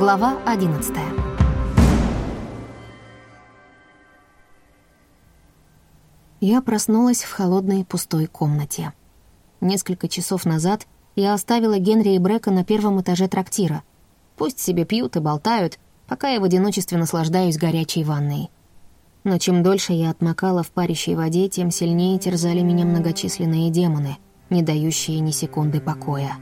Глава 11 Я проснулась в холодной пустой комнате. Несколько часов назад я оставила Генри и Брека на первом этаже трактира. Пусть себе пьют и болтают, пока я в одиночестве наслаждаюсь горячей ванной. Но чем дольше я отмокала в парящей воде, тем сильнее терзали меня многочисленные демоны, не дающие ни секунды покоя.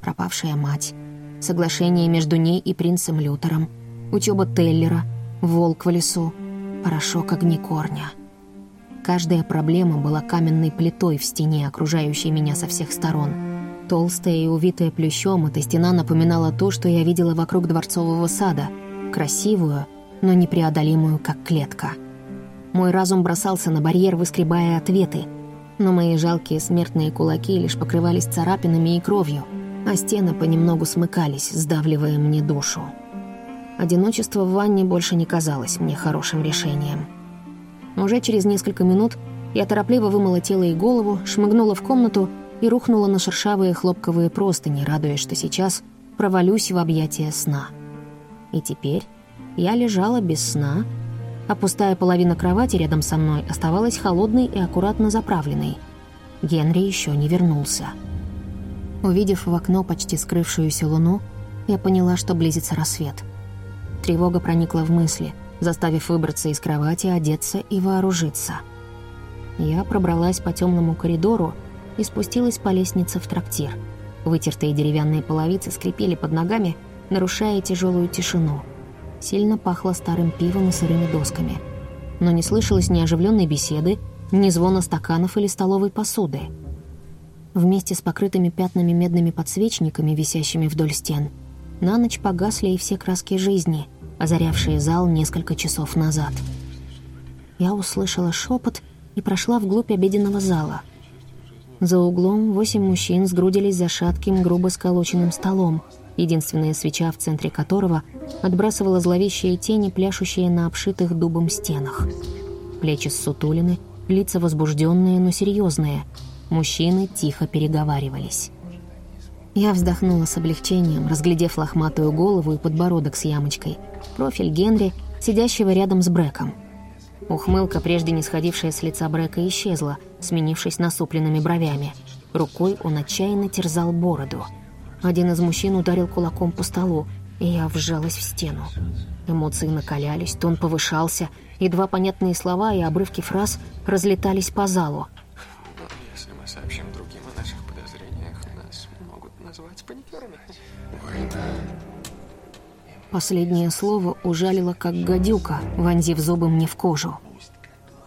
Пропавшая мать, соглашение между ней и принцем Лютером, учеба Теллера, волк в лесу, порошок огнекорня. Каждая проблема была каменной плитой в стене, окружающей меня со всех сторон. Толстая и увитая плющом, эта стена напоминала то, что я видела вокруг дворцового сада. Красивую, но непреодолимую, как клетка. Мой разум бросался на барьер, выскребая ответы, но мои жалкие смертные кулаки лишь покрывались царапинами и кровью, а стены понемногу смыкались, сдавливая мне душу. Одиночество в ванне больше не казалось мне хорошим решением. Уже через несколько минут я торопливо вымыла тело и голову, шмыгнула в комнату и рухнула на шершавые хлопковые простыни, радуясь, что сейчас провалюсь в объятия сна. И теперь я лежала без сна, а пустая половина кровати рядом со мной оставалась холодной и аккуратно заправленной. Генри еще не вернулся. Увидев в окно почти скрывшуюся луну, я поняла, что близится рассвет. Тревога проникла в мысли, заставив выбраться из кровати, одеться и вооружиться. Я пробралась по темному коридору и спустилась по лестнице в трактир. Вытертые деревянные половицы скрипели под ногами, нарушая тяжелую тишину — Сильно пахло старым пивом и сырыми досками. Но не слышалось ни оживленной беседы, ни звона стаканов или столовой посуды. Вместе с покрытыми пятнами медными подсвечниками, висящими вдоль стен, на ночь погасли и все краски жизни, озарявшие зал несколько часов назад. Я услышала шепот и прошла вглубь обеденного зала. За углом восемь мужчин сгрудились за шатким, грубо сколоченным столом — единственная свеча, в центре которого отбрасывала зловещие тени, пляшущие на обшитых дубом стенах. Плечи ссутулины, лица возбужденные, но серьезные. Мужчины тихо переговаривались. Я вздохнула с облегчением, разглядев лохматую голову и подбородок с ямочкой, профиль Генри, сидящего рядом с Брэком. Ухмылка, прежде не сходившая с лица Брэка, исчезла, сменившись насупленными бровями. Рукой он отчаянно терзал бороду — один из мужчин ударил кулаком по столу, и я вжалась в стену. Эмоции накалялись, тон повышался, едва понятные слова и обрывки фраз разлетались по залу. Могут назвать паникерами. Последнее слово ужалило, как гадюка, вонзив зубы мне в кожу.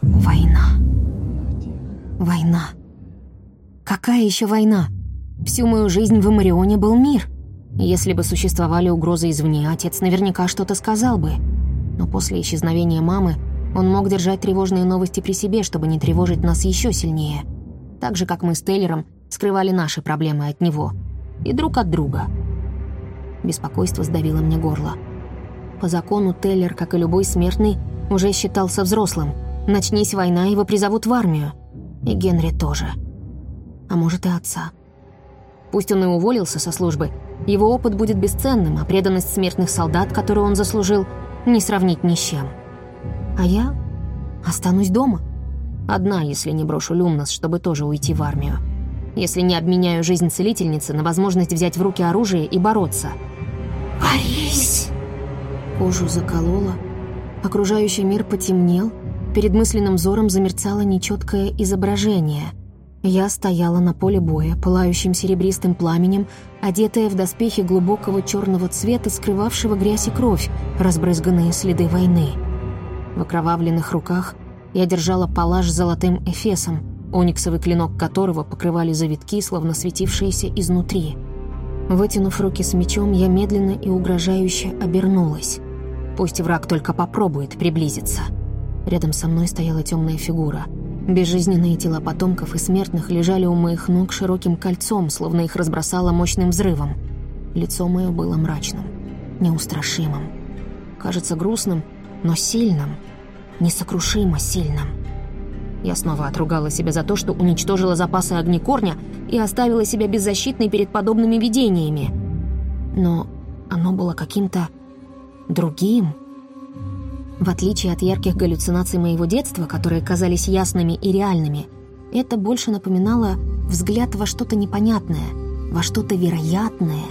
Война. Война. Какая еще война? Всю мою жизнь в Эмарионе был мир. Если бы существовали угрозы извне, отец наверняка что-то сказал бы. Но после исчезновения мамы он мог держать тревожные новости при себе, чтобы не тревожить нас еще сильнее. Так же, как мы с Тейлером скрывали наши проблемы от него. И друг от друга. Беспокойство сдавило мне горло. По закону Тейлер, как и любой смертный, уже считался взрослым. Начнись война, его призовут в армию. И Генри тоже. А может и отца. Пусть он и уволился со службы, его опыт будет бесценным, а преданность смертных солдат, которую он заслужил, не сравнить ни с чем. А я останусь дома. Одна, если не брошу Люмнос, чтобы тоже уйти в армию. Если не обменяю жизнь целительницы на возможность взять в руки оружие и бороться. «Борись!» Кожу заколола, окружающий мир потемнел, перед мысленным взором замерцало нечеткое изображение — я стояла на поле боя, пылающим серебристым пламенем, одетая в доспехи глубокого черного цвета, скрывавшего грязь и кровь, разбрызганные следы войны. В окровавленных руках я держала палаш с золотым эфесом, ониксовый клинок которого покрывали завитки, словно светившиеся изнутри. Вытянув руки с мечом, я медленно и угрожающе обернулась. Пусть враг только попробует приблизиться. Рядом со мной стояла темная фигура — Безжизненные тела потомков и смертных лежали у моих ног широким кольцом, словно их разбросало мощным взрывом. Лицо мое было мрачным, неустрашимым. Кажется грустным, но сильным, несокрушимо сильным. Я снова отругала себя за то, что уничтожила запасы огнекорня и оставила себя беззащитной перед подобными видениями. Но оно было каким-то другим. В отличие от ярких галлюцинаций моего детства, которые казались ясными и реальными, это больше напоминало взгляд во что-то непонятное, во что-то вероятное.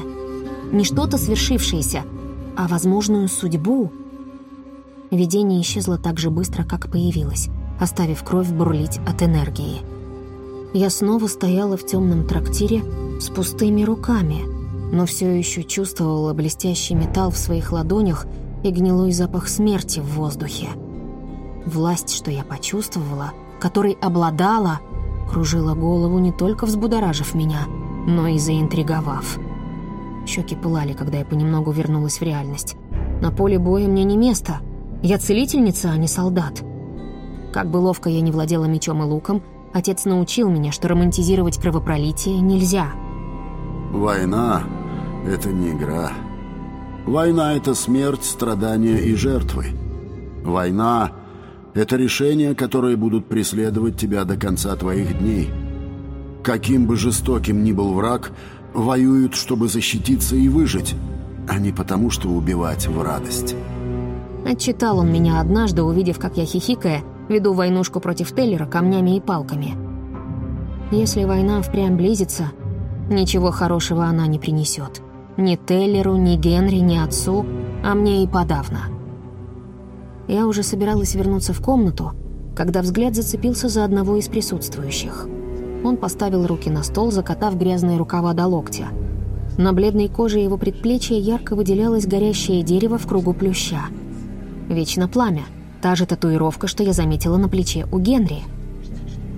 Не что-то свершившееся, а возможную судьбу. Видение исчезло так же быстро, как появилось, оставив кровь бурлить от энергии. Я снова стояла в темном трактире с пустыми руками, но все еще чувствовала блестящий металл в своих ладонях и гнилой запах смерти в воздухе. Власть, что я почувствовала, которой обладала, кружила голову не только взбудоражив меня, но и заинтриговав. Щеки пылали, когда я понемногу вернулась в реальность. На поле боя мне не место. Я целительница, а не солдат. Как бы ловко я не владела мечом и луком, отец научил меня, что романтизировать кровопролитие нельзя. Война — это не игра. Война — это смерть, страдания и жертвы. Война — это решения, которые будут преследовать тебя до конца твоих дней. Каким бы жестоким ни был враг, воюют, чтобы защититься и выжить, а не потому, что убивать в радость. Отчитал он меня однажды, увидев, как я хихикая, веду войнушку против Теллера камнями и палками. Если война впрямь близится, ничего хорошего она не принесет. Ни Теллеру, ни Генри, ни отцу, а мне и подавно. Я уже собиралась вернуться в комнату, когда взгляд зацепился за одного из присутствующих. Он поставил руки на стол, закатав грязные рукава до локтя. На бледной коже его предплечья ярко выделялось горящее дерево в кругу плюща. Вечно пламя. Та же татуировка, что я заметила на плече у Генри.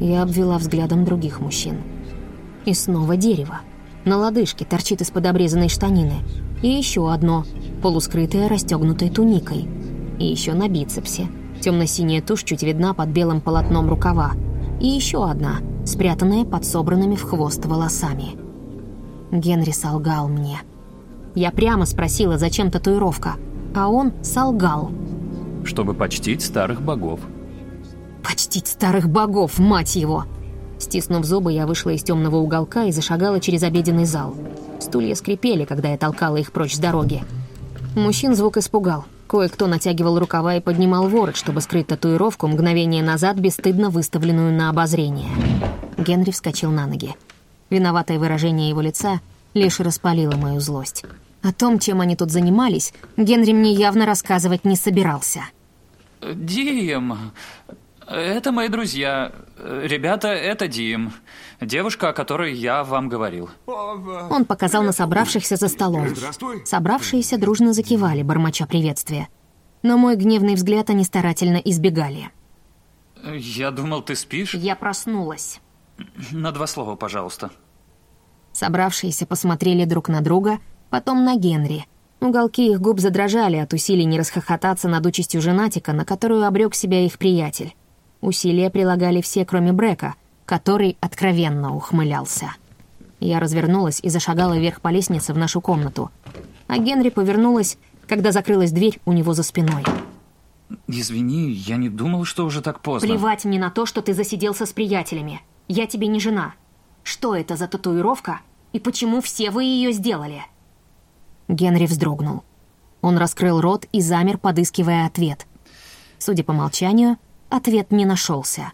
Я обвела взглядом других мужчин. И снова дерево. На лодыжке торчит из-под обрезанной штанины. И еще одно, полускрытое расстегнутой туникой. И еще на бицепсе. Темно-синяя тушь чуть видна под белым полотном рукава. И еще одна, спрятанная под собранными в хвост волосами. Генри солгал мне. Я прямо спросила, зачем татуировка, а он солгал. Чтобы почтить старых богов. Почтить старых богов, мать его! Стиснув зубы, я вышла из темного уголка и зашагала через обеденный зал. Стулья скрипели, когда я толкала их прочь с дороги. Мужчин звук испугал. Кое-кто натягивал рукава и поднимал ворот, чтобы скрыть татуировку, мгновение назад бесстыдно выставленную на обозрение. Генри вскочил на ноги. Виноватое выражение его лица лишь распалило мою злость. О том, чем они тут занимались, Генри мне явно рассказывать не собирался. Дим, это мои друзья. Ребята, это Дим. Девушка, о которой я вам говорил. Он показал на собравшихся за столом. Здравствуй. Собравшиеся дружно закивали, бормоча приветствия. Но мой гневный взгляд они старательно избегали. Я думал, ты спишь. Я проснулась. На два слова, пожалуйста. Собравшиеся посмотрели друг на друга, потом на Генри. Уголки их губ задрожали от усилий не расхохотаться над участью женатика, на которую обрек себя их приятель. Усилия прилагали все, кроме Брека, который откровенно ухмылялся. Я развернулась и зашагала вверх по лестнице в нашу комнату. А Генри повернулась, когда закрылась дверь у него за спиной. Извини, я не думал, что уже так поздно. Плевать мне на то, что ты засиделся с приятелями. Я тебе не жена. Что это за татуировка и почему все вы ее сделали?» Генри вздрогнул. Он раскрыл рот и замер, подыскивая ответ. Судя по молчанию, ответ не нашелся.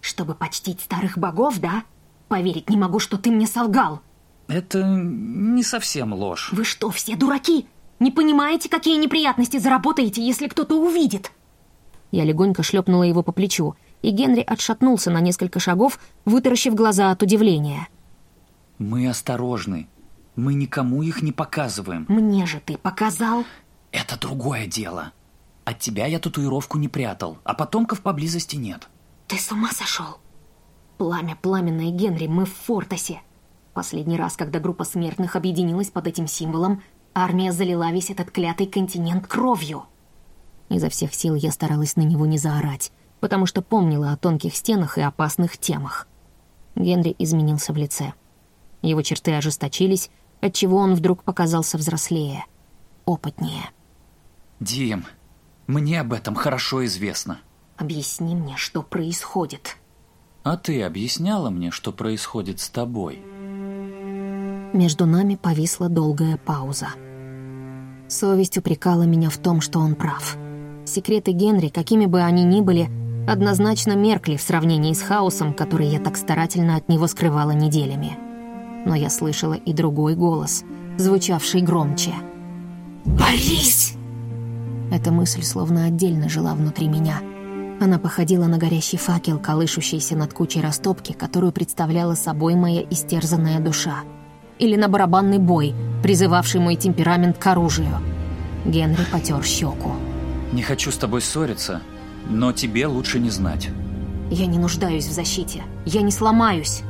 «Чтобы почтить старых богов, да? Поверить не могу, что ты мне солгал!» Это не совсем ложь. «Вы что, все дураки? Не понимаете, какие неприятности заработаете, если кто-то увидит?» Я легонько шлепнула его по плечу, и Генри отшатнулся на несколько шагов, вытаращив глаза от удивления. Мы осторожны. Мы никому их не показываем. «Мне же ты показал!» Это другое дело. От тебя я татуировку не прятал, а потомков поблизости нет. «Ты с ума сошел?» «Пламя, пламенное, Генри, мы в Фортосе. Последний раз, когда группа смертных объединилась под этим символом, армия залила весь этот клятый континент кровью». Изо всех сил я старалась на него не заорать, потому что помнила о тонких стенах и опасных темах. Генри изменился в лице. Его черты ожесточились, отчего он вдруг показался взрослее, опытнее. Дим, мне об этом хорошо известно. «Объясни мне, что происходит». А ты объясняла мне, что происходит с тобой? Между нами повисла долгая пауза. Совесть упрекала меня в том, что он прав. Секреты Генри, какими бы они ни были, однозначно меркли в сравнении с хаосом, который я так старательно от него скрывала неделями. Но я слышала и другой голос, звучавший громче. «Борис!» Эта мысль словно отдельно жила внутри меня. Она походила на горящий факел, колышущийся над кучей растопки, которую представляла собой моя истерзанная душа. Или на барабанный бой, призывавший мой темперамент к оружию. Генри потер щеку. Не хочу с тобой ссориться, но тебе лучше не знать. Я не нуждаюсь в защите. Я не сломаюсь.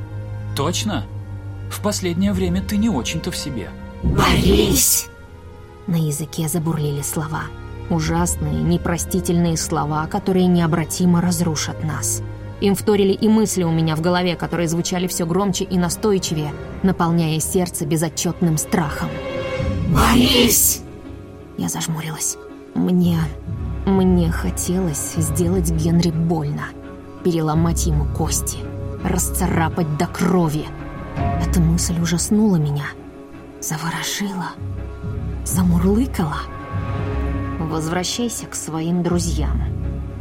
Точно? В последнее время ты не очень-то в себе. «Борис!» На языке забурлили слова. Ужасные, непростительные слова, которые необратимо разрушат нас. Им вторили и мысли у меня в голове, которые звучали все громче и настойчивее, наполняя сердце безотчетным страхом. «Борис!» Я зажмурилась. Мне... Мне хотелось сделать Генри больно. Переломать ему кости. Расцарапать до крови. Эта мысль ужаснула меня. Заворожила. Замурлыкала. Возвращайся к своим друзьям.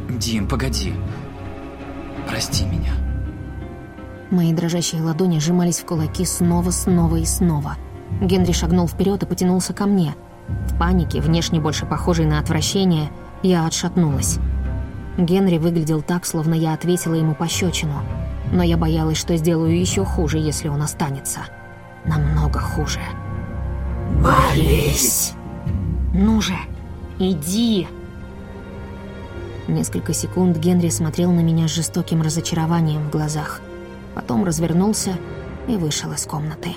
Дим, погоди. Прости меня. Мои дрожащие ладони сжимались в кулаки снова, снова и снова. Генри шагнул вперед и потянулся ко мне. В панике, внешне больше похожей на отвращение, я отшатнулась. Генри выглядел так, словно я ответила ему пощечину. Но я боялась, что сделаю еще хуже, если он останется. Намного хуже. «Борис!» «Ну же, иди!» Несколько секунд Генри смотрел на меня с жестоким разочарованием в глазах. Потом развернулся и вышел из комнаты.